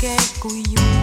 que cuyo